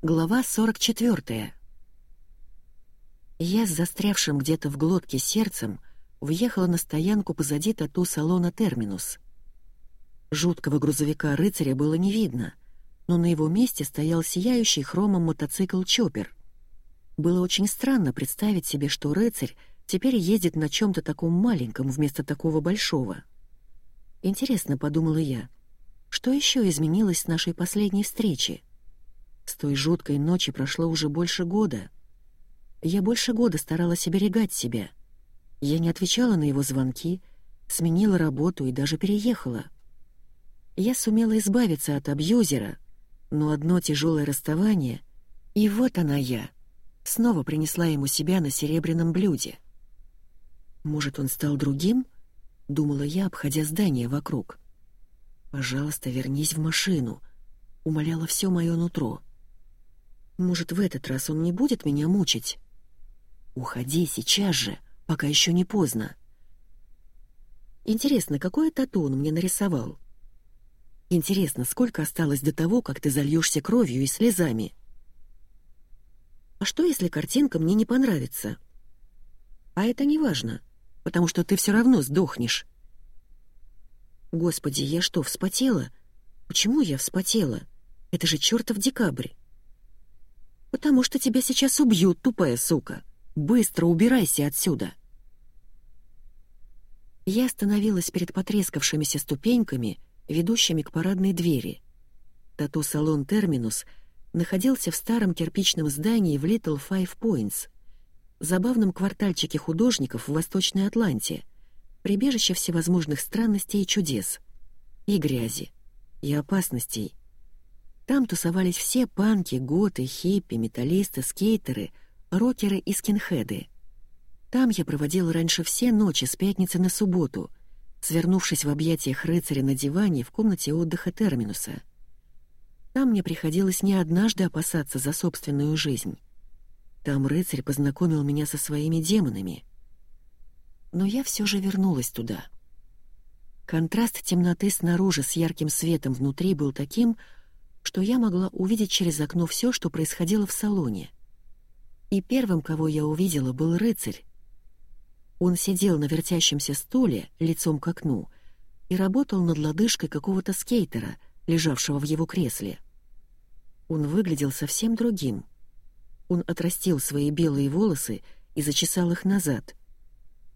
Глава 44. Я с застрявшим где-то в глотке сердцем въехала на стоянку позади тату-салона «Терминус». Жуткого грузовика-рыцаря было не видно, но на его месте стоял сияющий хромом мотоцикл «Чоппер». Было очень странно представить себе, что рыцарь теперь ездит на чем-то таком маленьком вместо такого большого. Интересно, подумала я, что еще изменилось с нашей последней встречи? С той жуткой ночи прошло уже больше года. Я больше года старалась оберегать себя. Я не отвечала на его звонки, сменила работу и даже переехала. Я сумела избавиться от абьюзера, но одно тяжелое расставание, и вот она я, снова принесла ему себя на серебряном блюде. Может, он стал другим? — думала я, обходя здание вокруг. «Пожалуйста, вернись в машину», — умоляло все мое нутро. Может, в этот раз он не будет меня мучить? Уходи сейчас же, пока еще не поздно. Интересно, какое тату он мне нарисовал? Интересно, сколько осталось до того, как ты зальешься кровью и слезами? А что, если картинка мне не понравится? А это не важно, потому что ты все равно сдохнешь. Господи, я что, вспотела? Почему я вспотела? Это же чертов декабрь. «Потому что тебя сейчас убьют, тупая сука. Быстро убирайся отсюда!» Я остановилась перед потрескавшимися ступеньками, ведущими к парадной двери. Тату-салон «Терминус» находился в старом кирпичном здании в Литл Файв Пойнтс, забавном квартальчике художников в Восточной Атланте, прибежище всевозможных странностей и чудес, и грязи, и опасностей, там тусовались все панки, готы, хиппи, металлисты, скейтеры, рокеры и скинхеды. Там я проводил раньше все ночи с пятницы на субботу, свернувшись в объятиях рыцаря на диване в комнате отдыха Терминуса. Там мне приходилось не однажды опасаться за собственную жизнь. Там рыцарь познакомил меня со своими демонами. Но я все же вернулась туда. Контраст темноты снаружи с ярким светом внутри был таким, что я могла увидеть через окно все, что происходило в салоне. И первым, кого я увидела, был рыцарь. Он сидел на вертящемся стуле, лицом к окну, и работал над лодыжкой какого-то скейтера, лежавшего в его кресле. Он выглядел совсем другим. Он отрастил свои белые волосы и зачесал их назад.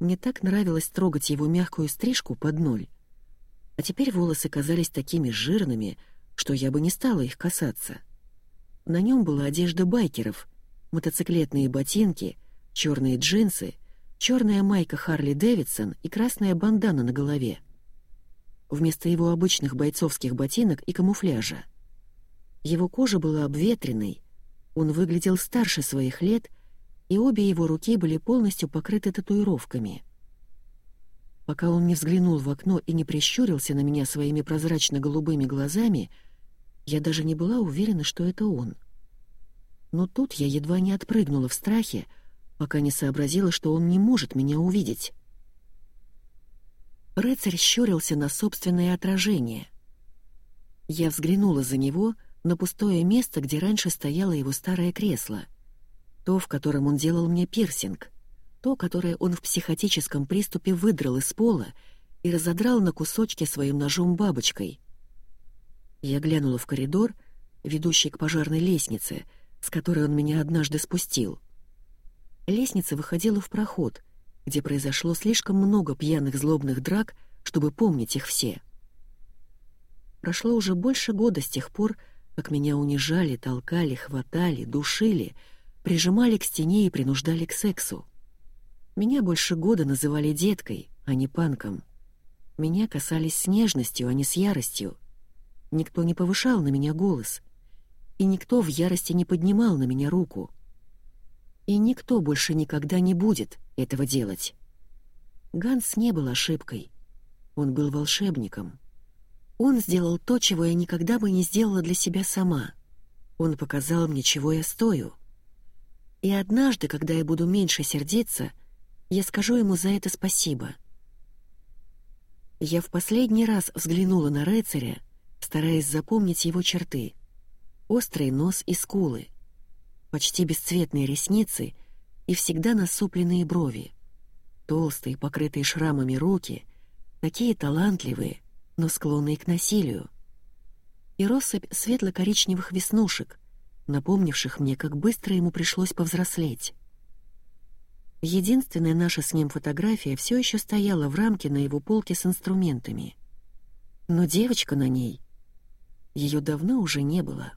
Мне так нравилось трогать его мягкую стрижку под ноль. А теперь волосы казались такими жирными, что я бы не стала их касаться. На нем была одежда байкеров, мотоциклетные ботинки, черные джинсы, черная майка Харли Дэвидсон и красная бандана на голове. Вместо его обычных бойцовских ботинок и камуфляжа. Его кожа была обветренной, он выглядел старше своих лет, и обе его руки были полностью покрыты татуировками. Пока он не взглянул в окно и не прищурился на меня своими прозрачно-голубыми глазами — я даже не была уверена, что это он. Но тут я едва не отпрыгнула в страхе, пока не сообразила, что он не может меня увидеть. Рыцарь щурился на собственное отражение. Я взглянула за него на пустое место, где раньше стояло его старое кресло. То, в котором он делал мне пирсинг. То, которое он в психотическом приступе выдрал из пола и разодрал на кусочки своим ножом-бабочкой — я глянула в коридор, ведущий к пожарной лестнице, с которой он меня однажды спустил. Лестница выходила в проход, где произошло слишком много пьяных злобных драк, чтобы помнить их все. Прошло уже больше года с тех пор, как меня унижали, толкали, хватали, душили, прижимали к стене и принуждали к сексу. Меня больше года называли деткой, а не панком. Меня касались с нежностью, а не с яростью. Никто не повышал на меня голос. И никто в ярости не поднимал на меня руку. И никто больше никогда не будет этого делать. Ганс не был ошибкой. Он был волшебником. Он сделал то, чего я никогда бы не сделала для себя сама. Он показал мне, чего я стою. И однажды, когда я буду меньше сердиться, я скажу ему за это спасибо. Я в последний раз взглянула на рыцаря, стараясь запомнить его черты. Острый нос и скулы, почти бесцветные ресницы и всегда насупленные брови, толстые, покрытые шрамами руки, такие талантливые, но склонные к насилию. И россыпь светло-коричневых веснушек, напомнивших мне, как быстро ему пришлось повзрослеть. Единственная наша с ним фотография все еще стояла в рамке на его полке с инструментами. Но девочка на ней... Ее давно уже не было.